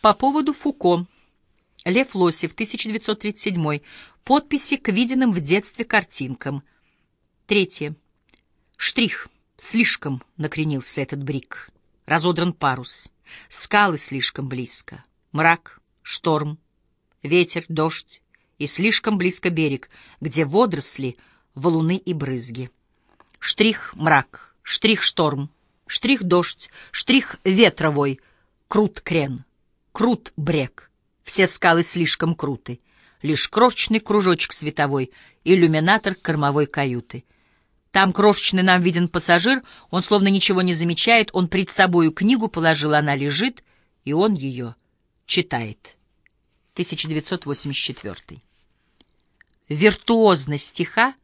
По поводу Фуко. Лев Лосев, 1937. Подписи к виденным в детстве картинкам. Третье. Штрих. Слишком накренился этот брик. Разодран парус. Скалы слишком близко. Мрак, шторм, ветер, дождь. И слишком близко берег, где водоросли, валуны и брызги. Штрих — мрак, штрих — шторм, штрих — дождь, штрих — ветровой, крут крен, крут брег. Все скалы слишком круты. Лишь крошечный кружочек световой, иллюминатор кормовой каюты — там крошечный нам виден пассажир, он словно ничего не замечает, он пред собою книгу положил, она лежит, и он ее читает. 1984. Виртуозность стиха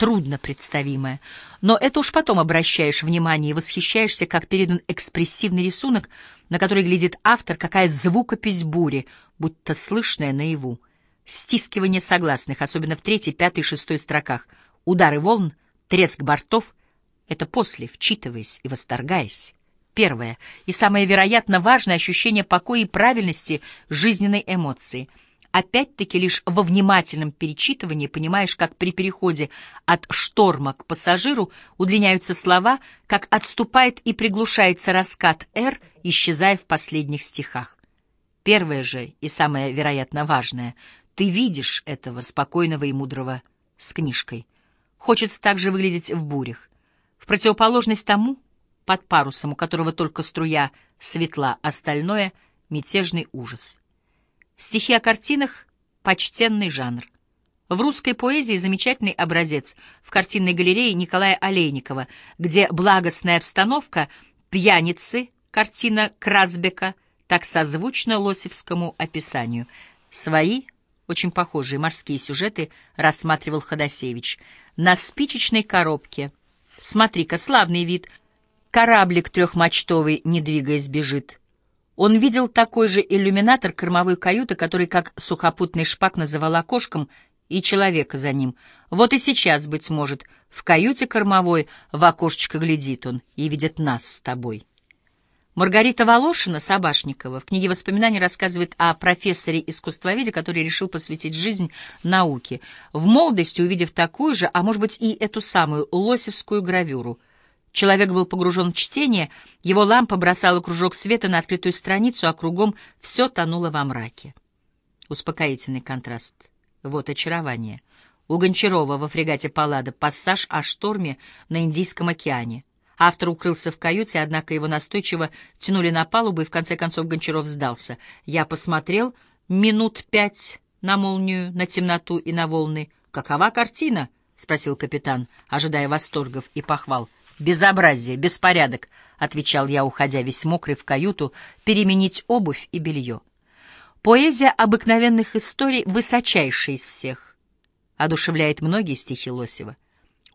трудно представимая, но это уж потом обращаешь внимание и восхищаешься, как передан экспрессивный рисунок, на который глядит автор, какая звукопись бури, будто слышная наяву. Стискивание согласных, особенно в третьей, пятой шестой строках, удары волн — Треск бортов — это после, вчитываясь и восторгаясь. Первое и самое вероятно важное ощущение покоя и правильности жизненной эмоции. Опять-таки лишь во внимательном перечитывании понимаешь, как при переходе от шторма к пассажиру удлиняются слова, как отступает и приглушается раскат «Р», исчезая в последних стихах. Первое же и самое вероятно важное — ты видишь этого спокойного и мудрого с книжкой — Хочется также выглядеть в бурях. В противоположность тому, под парусом, у которого только струя светла, остальное — мятежный ужас. Стихи о картинах — почтенный жанр. В русской поэзии замечательный образец в картинной галерее Николая Олейникова, где благостная обстановка «Пьяницы» картина Красбека так созвучна лосевскому описанию. Свои, очень похожие морские сюжеты рассматривал Ходосевич — на спичечной коробке. Смотри-ка, славный вид. Кораблик трехмачтовый, не двигаясь, бежит. Он видел такой же иллюминатор кормовой каюты, который, как сухопутный шпак, называл окошком, и человека за ним. Вот и сейчас, быть может, в каюте кормовой в окошечко глядит он и видит нас с тобой. Маргарита Волошина, Собашникова, в книге воспоминаний рассказывает о профессоре-искусствоведе, который решил посвятить жизнь науке. В молодости, увидев такую же, а может быть и эту самую лосевскую гравюру, человек был погружен в чтение, его лампа бросала кружок света на открытую страницу, а кругом все тонуло во мраке. Успокоительный контраст. Вот очарование. У Гончарова во фрегате «Паллада» пассаж о шторме на Индийском океане — Автор укрылся в каюте, однако его настойчиво тянули на палубу, и в конце концов Гончаров сдался. Я посмотрел минут пять на молнию, на темноту и на волны. «Какова картина?» — спросил капитан, ожидая восторгов и похвал. «Безобразие, беспорядок», — отвечал я, уходя весь мокрый в каюту, переменить обувь и белье. Поэзия обыкновенных историй высочайшая из всех. Одушевляет многие стихи Лосева.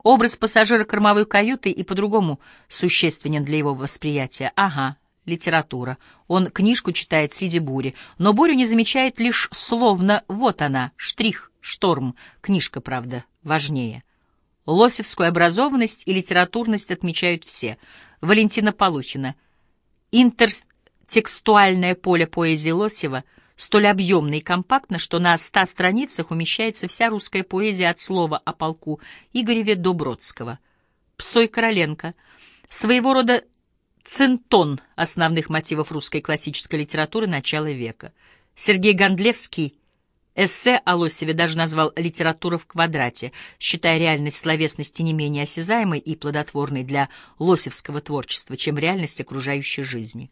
Образ пассажира кормовой каюты и по-другому существенен для его восприятия. Ага, литература. Он книжку читает среди бури, но бурю не замечает лишь словно «вот она, штрих, шторм». Книжка, правда, важнее. Лосевскую образованность и литературность отмечают все. Валентина Полухина. Интертекстуальное поле поэзии Лосева — столь объемно и компактно, что на ста страницах умещается вся русская поэзия от слова о полку Игореве до Бродского. Псой Короленко, своего рода центон основных мотивов русской классической литературы начала века. Сергей Гондлевский эссе о Лосеве даже назвал «литература в квадрате», считая реальность словесности не менее осязаемой и плодотворной для лосевского творчества, чем реальность окружающей жизни.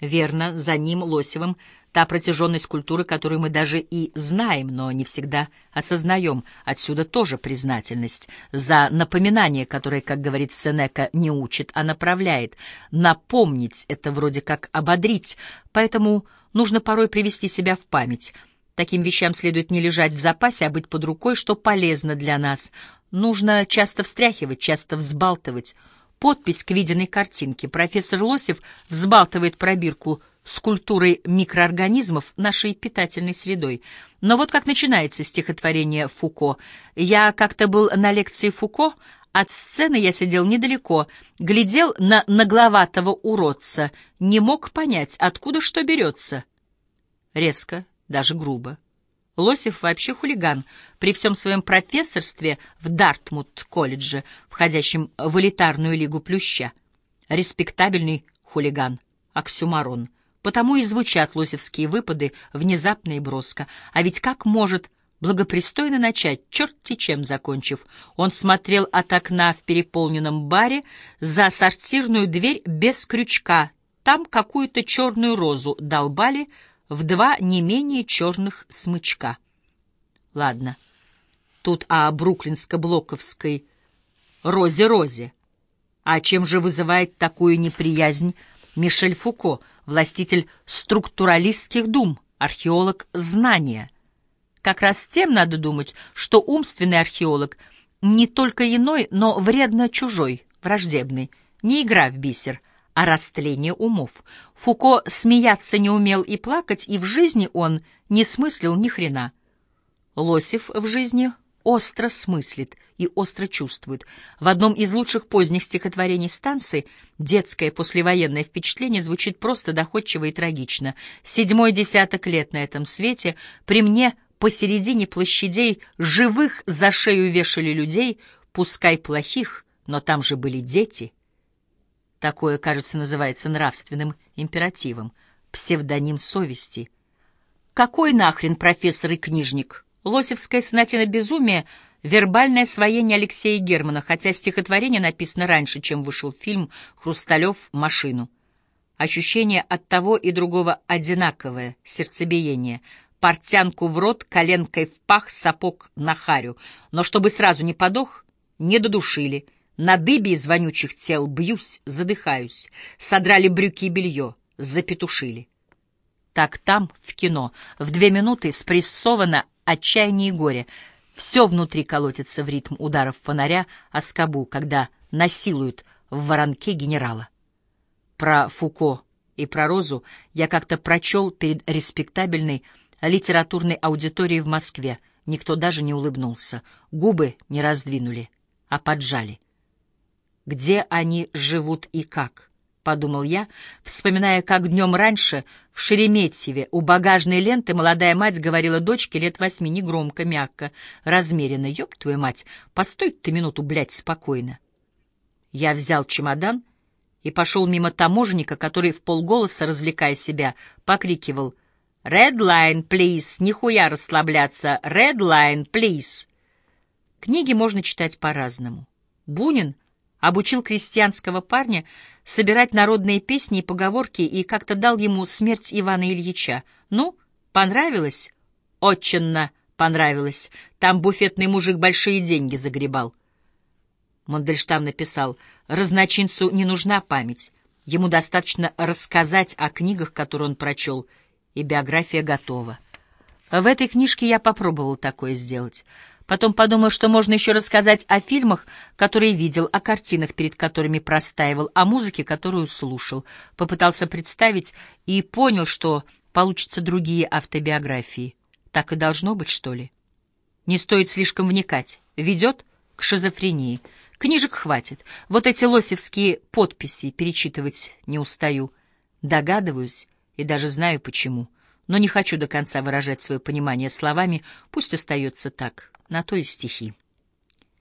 Верно, за ним, Лосевым, та протяженность культуры, которую мы даже и знаем, но не всегда осознаем. Отсюда тоже признательность за напоминание, которое, как говорит Сенека, не учит, а направляет. Напомнить — это вроде как ободрить, поэтому нужно порой привести себя в память. Таким вещам следует не лежать в запасе, а быть под рукой, что полезно для нас. Нужно часто встряхивать, часто взбалтывать — подпись к виденной картинке. Профессор Лосев взбалтывает пробирку с культурой микроорганизмов нашей питательной средой. Но вот как начинается стихотворение Фуко. «Я как-то был на лекции Фуко, от сцены я сидел недалеко, глядел на нагловатого уродца, не мог понять, откуда что берется. резко, даже грубо. Лосев вообще хулиган. При всем своем профессорстве в Дартмут-колледже, входящем в элитарную лигу Плюща. Респектабельный хулиган. Оксюмарон. Потому и звучат лосевские выпады внезапно и броско. А ведь как может благопристойно начать, черти чем закончив? Он смотрел от окна в переполненном баре за сортирную дверь без крючка. Там какую-то черную розу долбали — в два не менее черных смычка. Ладно, тут о бруклинско-блоковской розе-розе. А чем же вызывает такую неприязнь Мишель Фуко, властитель структуралистских дум, археолог знания? Как раз тем надо думать, что умственный археолог не только иной, но вредно чужой, враждебный, не игра в бисер, а растление умов. Фуко смеяться не умел и плакать, и в жизни он не смыслил ни хрена. Лосев в жизни остро смыслит и остро чувствует. В одном из лучших поздних стихотворений станции детское послевоенное впечатление звучит просто доходчиво и трагично. Седьмой десяток лет на этом свете при мне посередине площадей живых за шею вешали людей, пускай плохих, но там же были дети — Такое, кажется, называется нравственным императивом, псевдоним совести. Какой нахрен профессор и книжник? Лосевская сонатина безумия — вербальное освоение Алексея Германа, хотя стихотворение написано раньше, чем вышел фильм «Хрусталев. Машину». Ощущение от того и другого одинаковое, сердцебиение. Портянку в рот, коленкой в пах, сапог на харю. Но чтобы сразу не подох, не додушили — на дыбе из вонючих тел бьюсь, задыхаюсь. Содрали брюки и белье, запетушили. Так там, в кино, в две минуты спрессовано отчаяние и горе. Все внутри колотится в ритм ударов фонаря о скобу, когда насилуют в воронке генерала. Про Фуко и про Розу я как-то прочел перед респектабельной литературной аудиторией в Москве. Никто даже не улыбнулся, губы не раздвинули, а поджали где они живут и как, — подумал я, вспоминая, как днем раньше в Шереметьеве у багажной ленты молодая мать говорила дочке лет восьми негромко, мягко, размеренно. «Ёб твою мать, постой ты минуту, блядь, спокойно». Я взял чемодан и пошел мимо таможенника, который в полголоса, развлекая себя, покрикивал «Red line, please! Нихуя расслабляться! Red line, please!» Книги можно читать по-разному. Бунин — обучил крестьянского парня собирать народные песни и поговорки и как-то дал ему смерть Ивана Ильича. Ну, понравилось? Отчинно понравилось. Там буфетный мужик большие деньги загребал. Мандельштам написал, разночинцу не нужна память. Ему достаточно рассказать о книгах, которые он прочел, и биография готова. В этой книжке я попробовал такое сделать — Потом подумал, что можно еще рассказать о фильмах, которые видел, о картинах, перед которыми простаивал, о музыке, которую слушал. Попытался представить и понял, что получатся другие автобиографии. Так и должно быть, что ли? Не стоит слишком вникать. Ведет к шизофрении. Книжек хватит. Вот эти лосевские подписи перечитывать не устаю. Догадываюсь и даже знаю почему. Но не хочу до конца выражать свое понимание словами, пусть остается так на то и стихи.